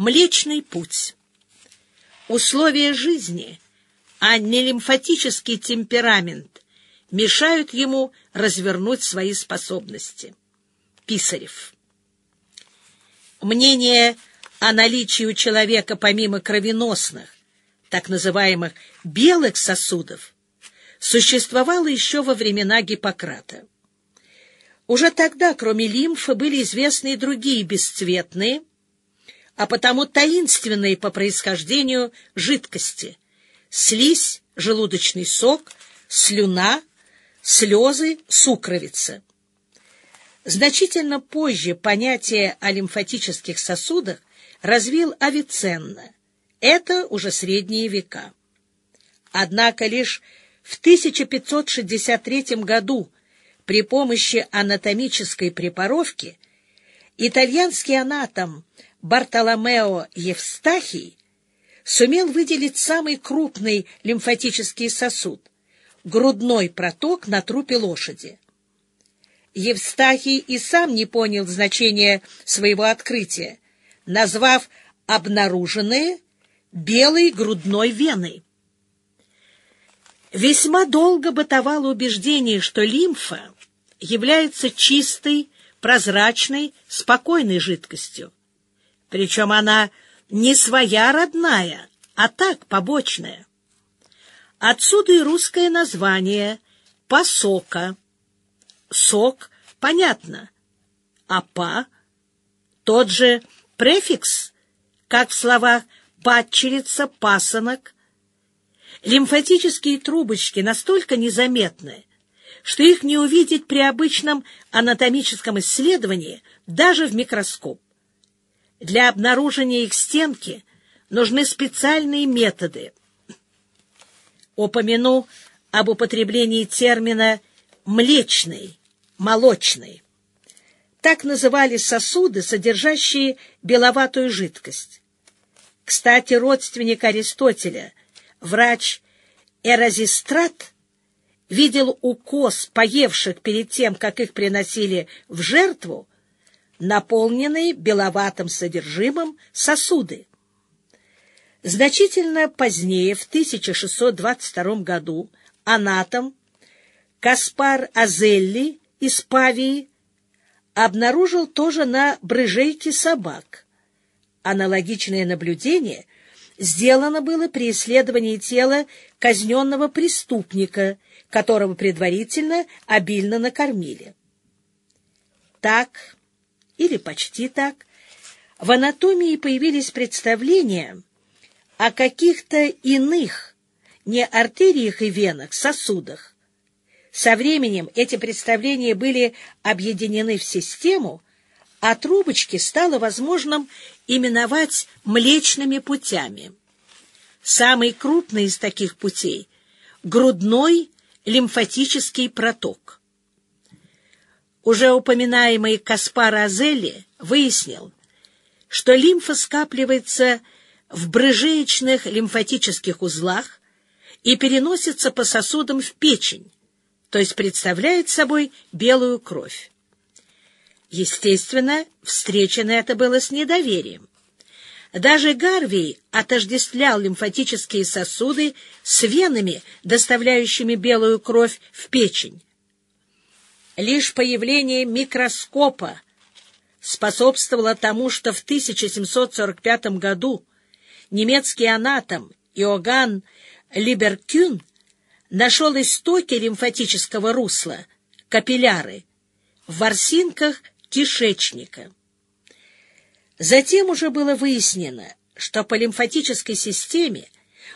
Млечный путь. Условия жизни, а не лимфатический темперамент, мешают ему развернуть свои способности. Писарев. Мнение о наличии у человека помимо кровеносных, так называемых белых сосудов, существовало еще во времена Гиппократа. Уже тогда, кроме лимфы, были известны и другие бесцветные, а потому таинственные по происхождению жидкости — слизь, желудочный сок, слюна, слезы, сукровица. Значительно позже понятие о лимфатических сосудах развил Авиценна. Это уже средние века. Однако лишь в 1563 году при помощи анатомической препаровки итальянский анатом Бартоломео Евстахий сумел выделить самый крупный лимфатический сосуд — грудной проток на трупе лошади. Евстахий и сам не понял значения своего открытия, назвав обнаруженные белой грудной веной. Весьма долго бытовало убеждение, что лимфа является чистой, прозрачной, спокойной жидкостью. Причем она не своя родная, а так побочная. Отсюда и русское название «посока». «Сок» — понятно, а «па» — тот же префикс, как в словах «падчерица», «пасынок». Лимфатические трубочки настолько незаметны, что их не увидеть при обычном анатомическом исследовании даже в микроскоп. Для обнаружения их стенки нужны специальные методы. Упомяну об употреблении термина «млечный», «молочный». Так называли сосуды, содержащие беловатую жидкость. Кстати, родственник Аристотеля, врач Эразистрат, видел укос поевших перед тем, как их приносили в жертву, наполненные беловатым содержимым сосуды. Значительно позднее, в 1622 году, анатом Каспар Азелли из Павии обнаружил тоже на брыжейке собак. Аналогичное наблюдение сделано было при исследовании тела казненного преступника, которого предварительно обильно накормили. Так, или почти так, в анатомии появились представления о каких-то иных, не артериях и венах, сосудах. Со временем эти представления были объединены в систему, а трубочки стало возможным именовать млечными путями. Самый крупный из таких путей — грудной лимфатический проток. Уже упоминаемый Каспар Азели выяснил, что лимфа скапливается в брыжеечных лимфатических узлах и переносится по сосудам в печень, то есть представляет собой белую кровь. Естественно, встречено это было с недоверием. Даже Гарвей отождествлял лимфатические сосуды с венами, доставляющими белую кровь в печень. Лишь появление микроскопа способствовало тому, что в 1745 году немецкий анатом Иоганн Либеркюн нашел истоки лимфатического русла, капилляры, в ворсинках кишечника. Затем уже было выяснено, что по лимфатической системе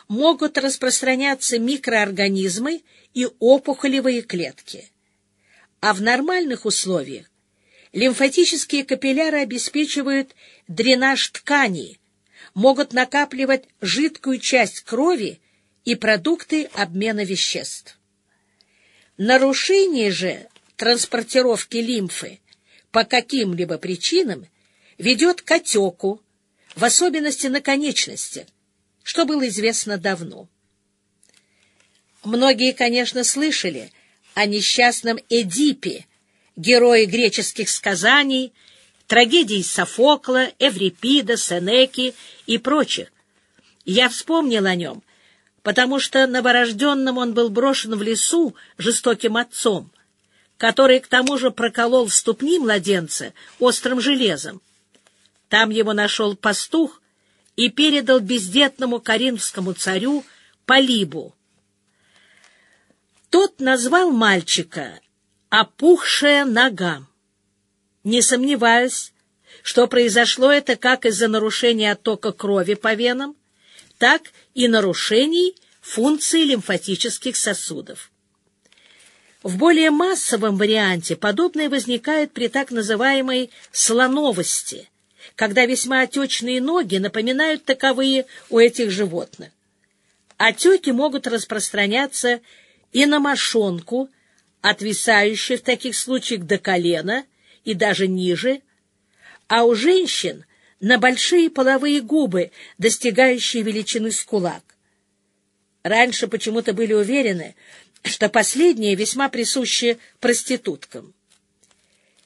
могут распространяться микроорганизмы и опухолевые клетки. А в нормальных условиях лимфатические капилляры обеспечивают дренаж тканей, могут накапливать жидкую часть крови и продукты обмена веществ. Нарушение же транспортировки лимфы по каким-либо причинам ведет к отеку, в особенности на конечностях, что было известно давно. Многие, конечно, слышали о несчастном Эдипе, герое греческих сказаний, трагедий Софокла, Эврипида, Сенеки и прочих. Я вспомнил о нем, потому что новорожденным он был брошен в лесу жестоким отцом, который к тому же проколол ступни младенца острым железом. Там его нашел пастух и передал бездетному коринфскому царю Полибу. Тот назвал мальчика «опухшая нога». Не сомневаюсь, что произошло это как из-за нарушения оттока крови по венам, так и нарушений функции лимфатических сосудов. В более массовом варианте подобное возникает при так называемой слоновости, когда весьма отечные ноги напоминают таковые у этих животных. Отеки могут распространяться и на мошонку, отвисающую в таких случаях до колена и даже ниже, а у женщин на большие половые губы, достигающие величины с кулак. Раньше почему-то были уверены, что последнее весьма присуще проституткам.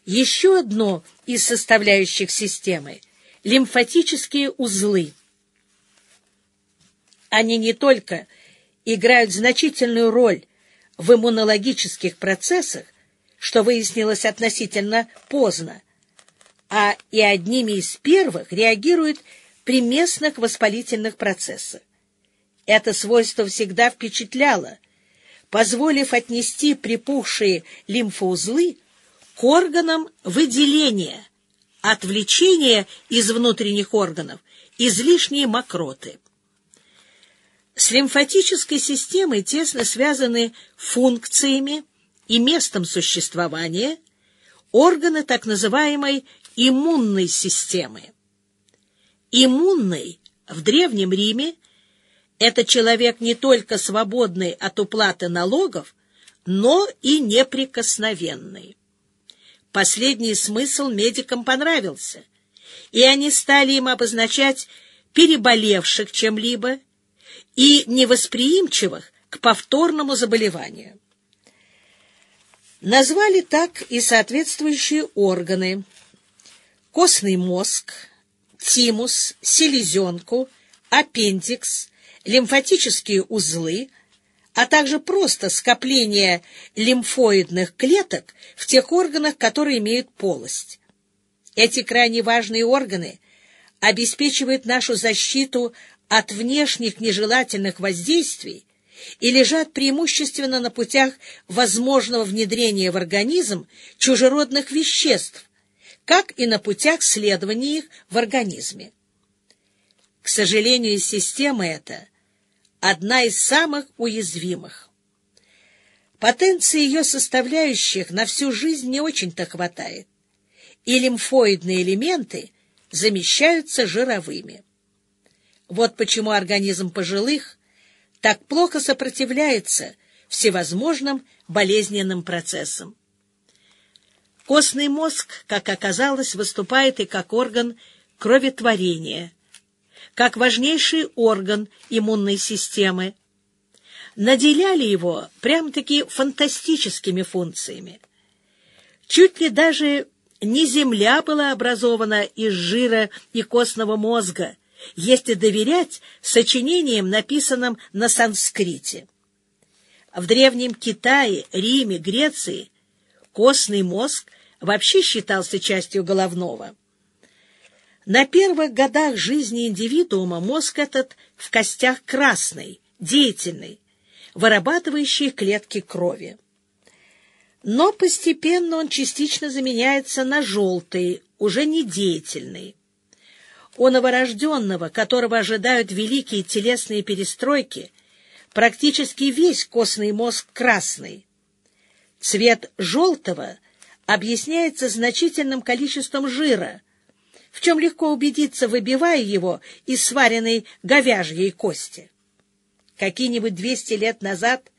Еще одно из составляющих системы — лимфатические узлы. Они не только играют значительную роль в иммунологических процессах, что выяснилось относительно поздно, а и одними из первых реагируют при местных воспалительных процессах. Это свойство всегда впечатляло, позволив отнести припухшие лимфоузлы к органам выделения, отвлечения из внутренних органов излишние мокроты. С лимфатической системой тесно связаны функциями и местом существования органы так называемой иммунной системы. Иммунный в Древнем Риме это человек не только свободный от уплаты налогов, но и неприкосновенный. Последний смысл медикам понравился, и они стали им обозначать переболевших чем-либо и невосприимчивых к повторному заболеванию. Назвали так и соответствующие органы. Костный мозг, тимус, селезенку, аппендикс, лимфатические узлы, а также просто скопление лимфоидных клеток в тех органах, которые имеют полость. Эти крайне важные органы обеспечивают нашу защиту от внешних нежелательных воздействий и лежат преимущественно на путях возможного внедрения в организм чужеродных веществ, как и на путях следования их в организме. К сожалению, система эта одна из самых уязвимых. Потенции ее составляющих на всю жизнь не очень-то хватает, и лимфоидные элементы замещаются жировыми. Вот почему организм пожилых так плохо сопротивляется всевозможным болезненным процессам. Костный мозг, как оказалось, выступает и как орган кроветворения, как важнейший орган иммунной системы. Наделяли его прям-таки фантастическими функциями. Чуть ли даже не земля была образована из жира и костного мозга, если доверять сочинениям, написанным на санскрите. В Древнем Китае, Риме, Греции костный мозг вообще считался частью головного. На первых годах жизни индивидуума мозг этот в костях красный, деятельный, вырабатывающий клетки крови. Но постепенно он частично заменяется на желтый, уже не деятельный. У новорожденного, которого ожидают великие телесные перестройки, практически весь костный мозг красный. Цвет желтого объясняется значительным количеством жира, в чем легко убедиться, выбивая его из сваренной говяжьей кости. Какие-нибудь 200 лет назад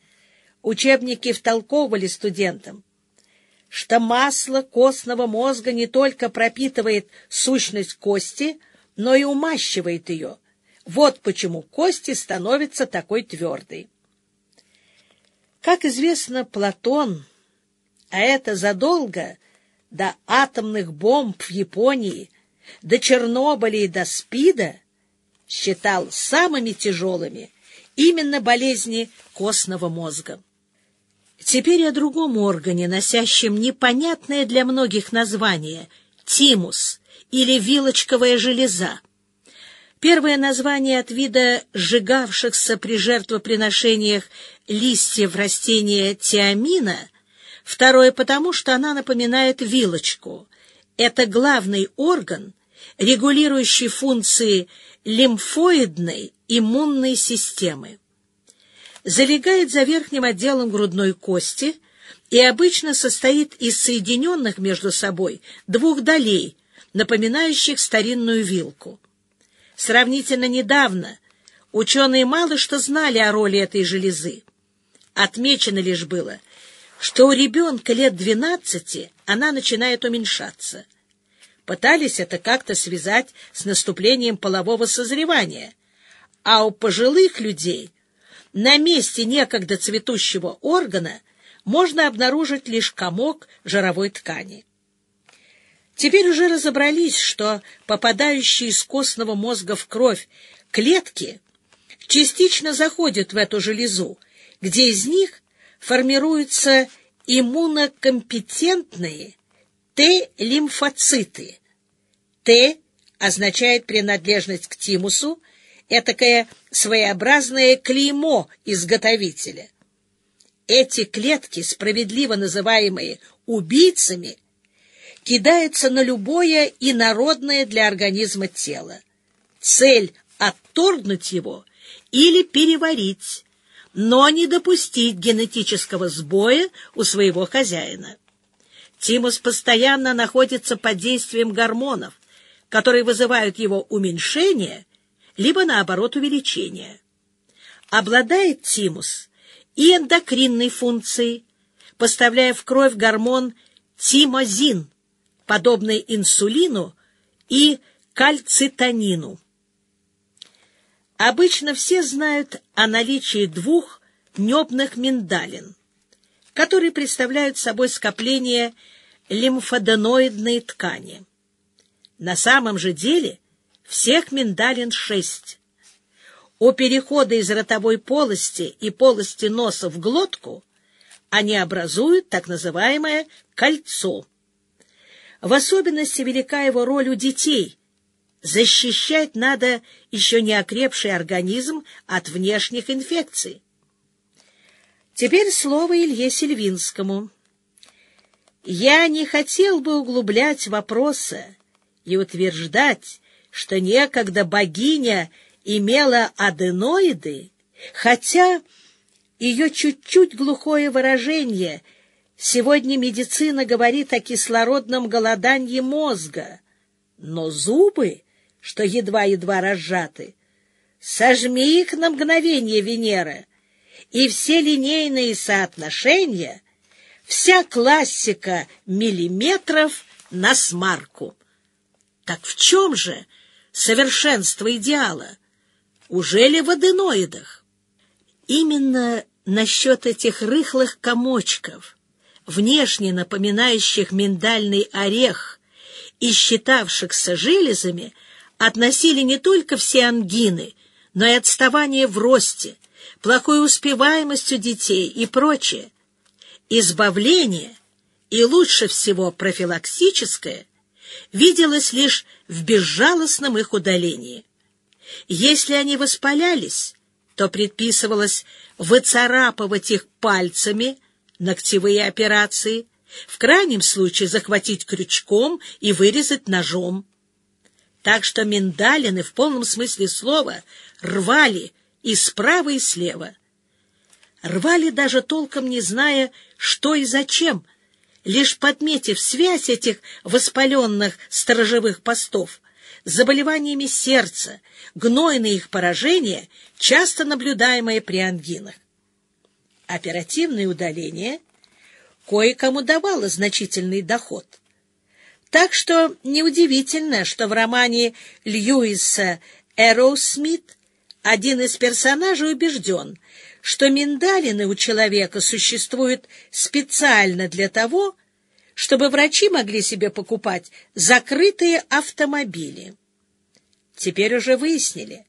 учебники втолковывали студентам, что масло костного мозга не только пропитывает сущность кости, но и умащивает ее. Вот почему кости становятся такой твердой. Как известно, Платон, а это задолго до атомных бомб в Японии, до Чернобыля и до СПИДа, считал самыми тяжелыми именно болезни костного мозга. Теперь о другом органе, носящем непонятное для многих название — тимус или вилочковая железа. Первое название от вида сжигавшихся при жертвоприношениях листьев растения тиамина, второе потому, что она напоминает вилочку. Это главный орган, регулирующий функции лимфоидной иммунной системы. Залегает за верхним отделом грудной кости и обычно состоит из соединенных между собой двух долей, напоминающих старинную вилку. Сравнительно недавно ученые мало что знали о роли этой железы. Отмечено лишь было, что у ребенка лет 12 она начинает уменьшаться. Пытались это как-то связать с наступлением полового созревания, а у пожилых людей на месте некогда цветущего органа можно обнаружить лишь комок жировой ткани. Теперь уже разобрались, что попадающие из костного мозга в кровь клетки частично заходят в эту железу, где из них формируются иммунокомпетентные Т-лимфоциты. Т означает принадлежность к тимусу, этакое своеобразное клеймо изготовителя. Эти клетки, справедливо называемые убийцами, кидается на любое инородное для организма тело. Цель — отторгнуть его или переварить, но не допустить генетического сбоя у своего хозяина. Тимус постоянно находится под действием гормонов, которые вызывают его уменьшение, либо, наоборот, увеличение. Обладает тимус и эндокринной функцией, поставляя в кровь гормон тимозин, подобной инсулину и кальцитонину. Обычно все знают о наличии двух небных миндалин, которые представляют собой скопление лимфоденоидной ткани. На самом же деле всех миндалин шесть. У перехода из ротовой полости и полости носа в глотку они образуют так называемое кольцо. В особенности велика его роль у детей. Защищать надо еще не окрепший организм от внешних инфекций. Теперь слово Илье Сильвинскому. Я не хотел бы углублять вопросы и утверждать, что некогда богиня имела аденоиды, хотя ее чуть-чуть глухое выражение — Сегодня медицина говорит о кислородном голодании мозга, но зубы, что едва-едва разжаты, сожми их на мгновение, Венера, и все линейные соотношения, вся классика миллиметров на смарку. Так в чем же совершенство идеала? Уже ли в аденоидах? Именно насчет этих рыхлых комочков — внешне напоминающих миндальный орех и считавшихся железами, относили не только все ангины, но и отставание в росте, плохой у детей и прочее. Избавление, и лучше всего профилактическое, виделось лишь в безжалостном их удалении. Если они воспалялись, то предписывалось выцарапывать их пальцами, ногтевые операции, в крайнем случае захватить крючком и вырезать ножом. Так что миндалины в полном смысле слова рвали и справа, и слева. Рвали даже толком не зная, что и зачем, лишь подметив связь этих воспаленных сторожевых постов заболеваниями сердца, гнойные их поражения, часто наблюдаемые при ангинах оперативное удаление кое-кому давало значительный доход. Так что неудивительно, что в романе Льюиса «Эроу Смит» один из персонажей убежден, что миндалины у человека существуют специально для того, чтобы врачи могли себе покупать закрытые автомобили. Теперь уже выяснили,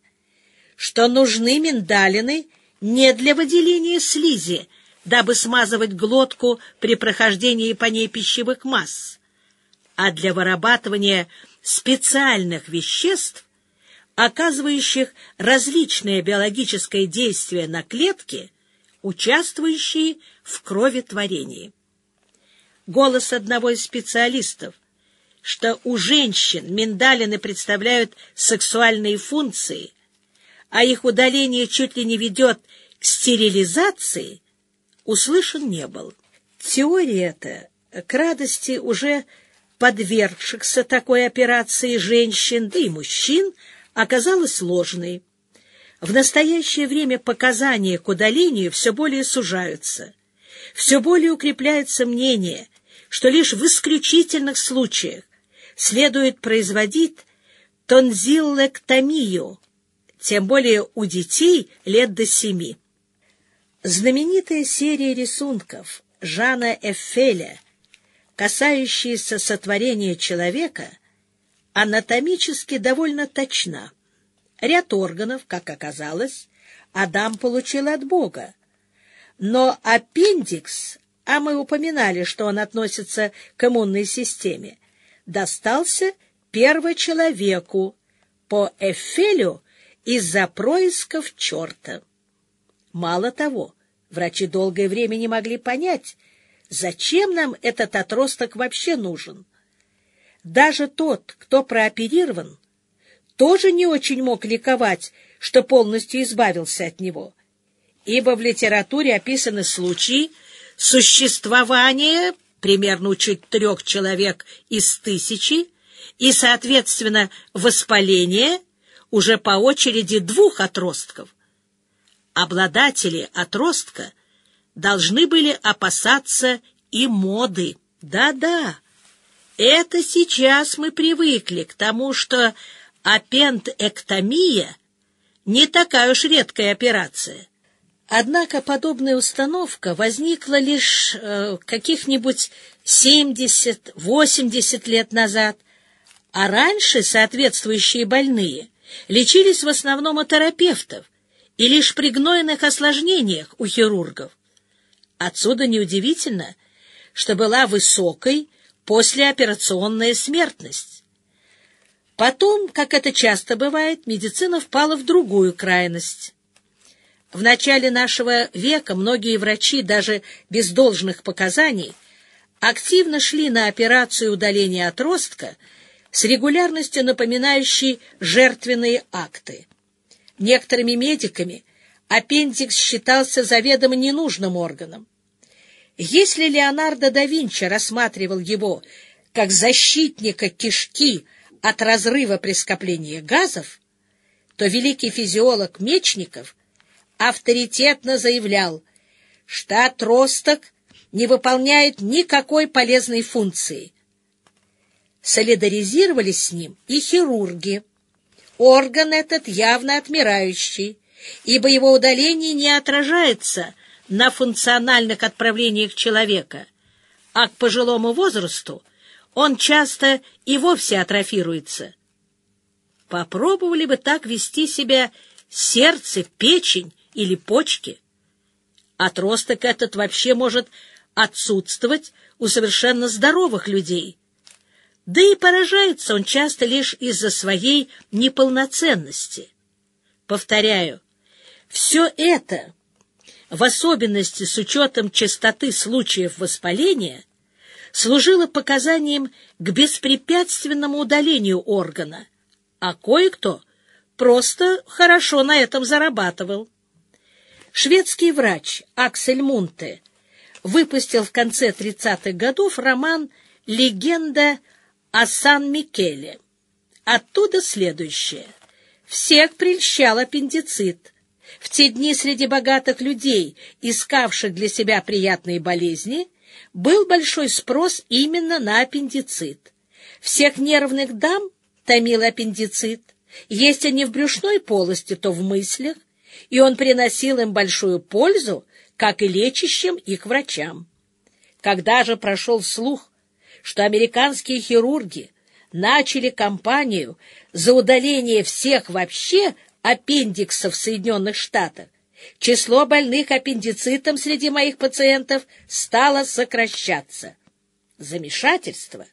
что нужны миндалины не для выделения слизи, дабы смазывать глотку при прохождении по ней пищевых масс, а для вырабатывания специальных веществ, оказывающих различное биологическое действие на клетки, участвующие в кроветворении. Голос одного из специалистов, что у женщин миндалины представляют сексуальные функции, а их удаление чуть ли не ведет к стерилизации, услышан не был. Теория эта, к радости уже подвергшихся такой операции женщин, да и мужчин, оказалась сложной. В настоящее время показания к удалению все более сужаются. Все более укрепляется мнение, что лишь в исключительных случаях следует производить тонзиллэктомию, тем более у детей лет до семи. Знаменитая серия рисунков Жана Эффеля, касающаяся сотворения человека, анатомически довольно точна. Ряд органов, как оказалось, Адам получил от Бога. Но аппендикс, а мы упоминали, что он относится к иммунной системе, достался первочеловеку по Эфелю из-за происков черта. Мало того, врачи долгое время не могли понять, зачем нам этот отросток вообще нужен. Даже тот, кто прооперирован, тоже не очень мог ликовать, что полностью избавился от него, ибо в литературе описаны случаи существования примерно у трех человек из тысячи и, соответственно, воспаления уже по очереди двух отростков. Обладатели отростка должны были опасаться и моды. Да-да, это сейчас мы привыкли к тому, что аппендэктомия не такая уж редкая операция. Однако подобная установка возникла лишь э, каких-нибудь 70-80 лет назад, а раньше соответствующие больные лечились в основном у терапевтов и лишь при гнойных осложнениях у хирургов. Отсюда неудивительно, что была высокой послеоперационная смертность. Потом, как это часто бывает, медицина впала в другую крайность. В начале нашего века многие врачи, даже без должных показаний, активно шли на операцию удаления отростка с регулярностью напоминающей жертвенные акты. Некоторыми медиками аппендикс считался заведомо ненужным органом. Если Леонардо да Винчи рассматривал его как защитника кишки от разрыва при скоплении газов, то великий физиолог Мечников авторитетно заявлял, что отросток не выполняет никакой полезной функции. Солидаризировались с ним и хирурги. Орган этот явно отмирающий, ибо его удаление не отражается на функциональных отправлениях человека, а к пожилому возрасту он часто и вовсе атрофируется. Попробовали бы так вести себя сердце, печень или почки. Отросток этот вообще может отсутствовать у совершенно здоровых людей. Да и поражается он часто лишь из-за своей неполноценности. Повторяю, все это в особенности с учетом частоты случаев воспаления, служило показанием к беспрепятственному удалению органа, а кое-кто просто хорошо на этом зарабатывал. Шведский врач Аксель Мунте выпустил в конце 30-х годов роман «Легенда о Сан-Микеле». Оттуда следующее. Всех прельщал аппендицит – в те дни среди богатых людей, искавших для себя приятные болезни, был большой спрос именно на аппендицит. Всех нервных дам томил аппендицит. Есть они в брюшной полости, то в мыслях, и он приносил им большую пользу, как и лечащим их врачам. Когда же прошел слух, что американские хирурги начали кампанию за удаление всех вообще аппендиксов в Соединенных Штатах, число больных аппендицитом среди моих пациентов стало сокращаться. Замешательство.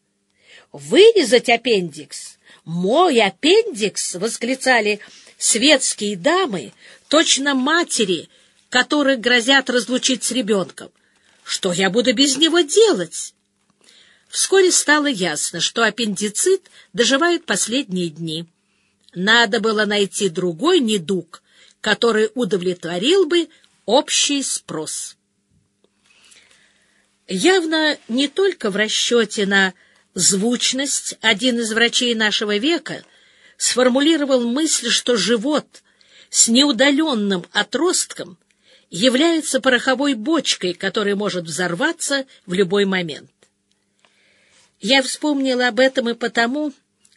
Вырезать аппендикс? Мой аппендикс! — восклицали светские дамы, точно матери, которых грозят разлучить с ребенком. Что я буду без него делать? Вскоре стало ясно, что аппендицит доживает последние дни. Надо было найти другой недуг, который удовлетворил бы общий спрос. Явно не только в расчете на звучность один из врачей нашего века сформулировал мысль, что живот с неудаленным отростком является пороховой бочкой, которая может взорваться в любой момент. Я вспомнила об этом и потому,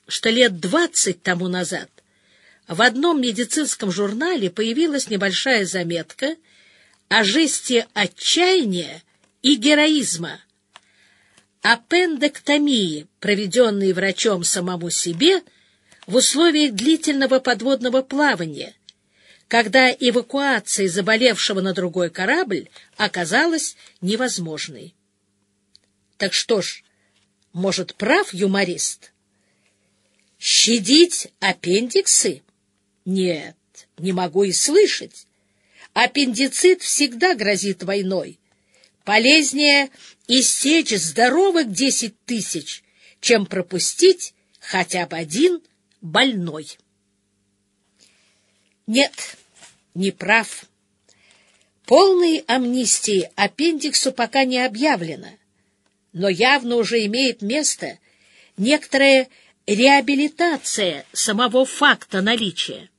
что лет двадцать тому назад в одном медицинском журнале появилась небольшая заметка о жесте отчаяния и героизма, аппендэктомии, проведенной врачом самому себе в условиях длительного подводного плавания, когда эвакуация заболевшего на другой корабль оказалась невозможной. Так что ж, может, прав юморист? Щадить аппендиксы? Нет, не могу и слышать. Аппендицит всегда грозит войной. Полезнее истечь здоровых десять тысяч, чем пропустить хотя бы один больной. Нет, не прав. Полной амнистии аппендиксу пока не объявлено но явно уже имеет место некоторая реабилитация самого факта наличия.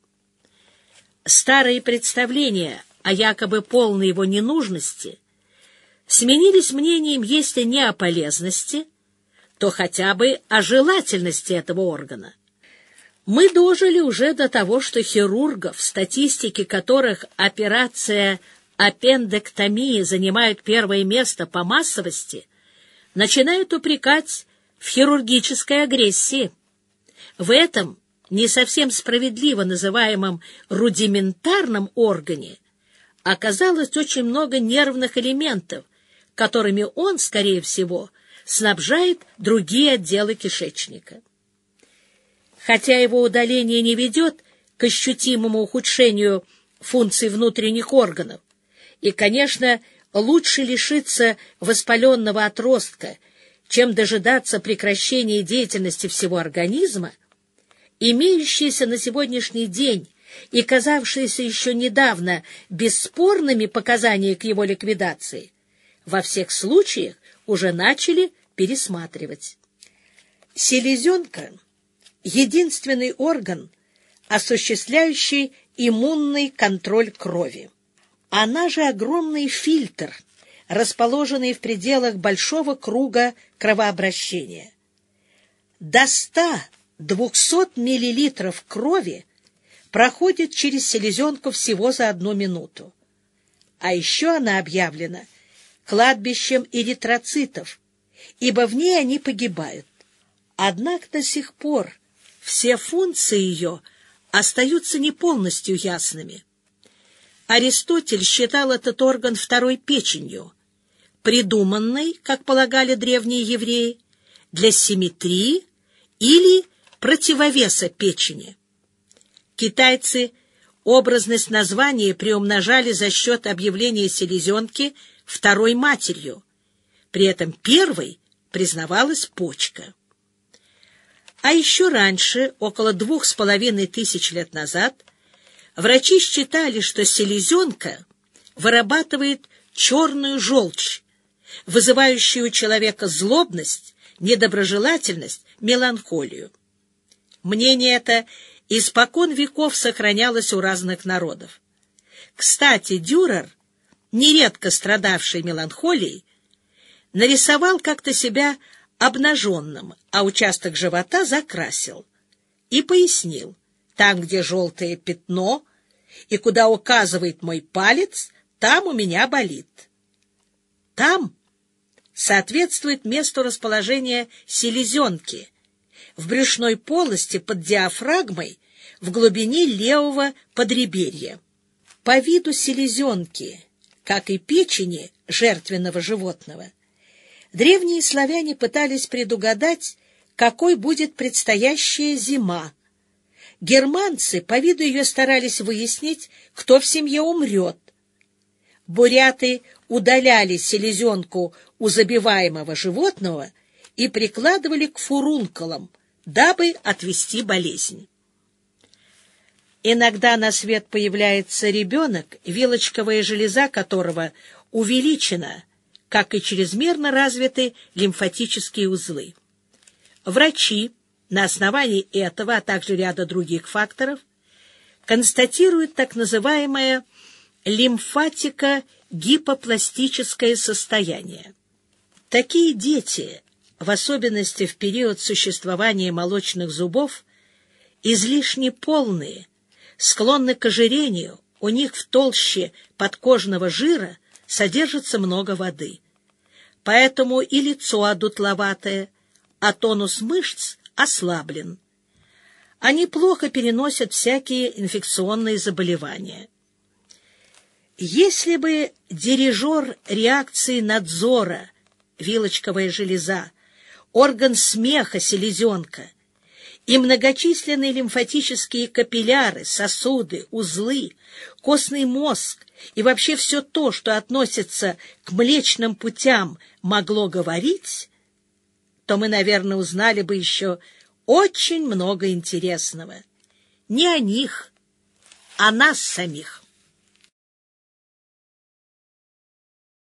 Старые представления о якобы полной его ненужности сменились мнением, если не о полезности, то хотя бы о желательности этого органа. Мы дожили уже до того, что хирургов, в статистике которых операция аппендэктомии занимает первое место по массовости, начинают упрекать в хирургической агрессии. В этом не совсем справедливо называемом рудиментарном органе оказалось очень много нервных элементов, которыми он, скорее всего, снабжает другие отделы кишечника. Хотя его удаление не ведет к ощутимому ухудшению функций внутренних органов, и, конечно, лучше лишиться воспаленного отростка, чем дожидаться прекращения деятельности всего организма, имеющиеся на сегодняшний день и казавшиеся еще недавно бесспорными показания к его ликвидации, во всех случаях уже начали пересматривать. Селезенка — единственный орган, осуществляющий иммунный контроль крови. Она же огромный фильтр, расположенный в пределах большого круга кровообращения. До 100-200 миллилитров крови проходит через селезенку всего за одну минуту. А еще она объявлена кладбищем эритроцитов, ибо в ней они погибают. Однако до сих пор все функции ее остаются не полностью ясными. Аристотель считал этот орган второй печенью, придуманной, как полагали древние евреи, для симметрии или противовеса печени. Китайцы образность названия приумножали за счет объявления селезенки второй матерью, при этом первой признавалась почка. А еще раньше, около двух с половиной тысяч лет назад, Врачи считали, что селезенка вырабатывает черную желчь, вызывающую у человека злобность, недоброжелательность, меланхолию. Мнение это испокон веков сохранялось у разных народов. Кстати, Дюрер, нередко страдавший меланхолией, нарисовал как-то себя обнаженным, а участок живота закрасил и пояснил. Там, где желтое пятно и куда указывает мой палец, там у меня болит. Там соответствует месту расположения селезенки в брюшной полости под диафрагмой в глубине левого подреберья. По виду селезенки, как и печени жертвенного животного, древние славяне пытались предугадать, какой будет предстоящая зима. Германцы по виду ее старались выяснить, кто в семье умрет. Буряты удаляли селезенку у забиваемого животного и прикладывали к фурункулам, дабы отвести болезнь. Иногда на свет появляется ребенок, вилочковая железа которого увеличена, как и чрезмерно развиты лимфатические узлы. Врачи на основании этого, а также ряда других факторов, констатируют так называемое лимфатико-гипопластическое состояние. Такие дети, в особенности в период существования молочных зубов, излишне полные, склонны к ожирению, у них в толще подкожного жира содержится много воды. Поэтому и лицо одутловатое, а тонус мышц ослаблен. Они плохо переносят всякие инфекционные заболевания. Если бы дирижер реакции надзора, вилочковая железа, орган смеха, селезенка и многочисленные лимфатические капилляры, сосуды, узлы, костный мозг и вообще все то, что относится к млечным путям, могло говорить, то мы, наверное, узнали бы еще очень много интересного. Не о них, а нас самих.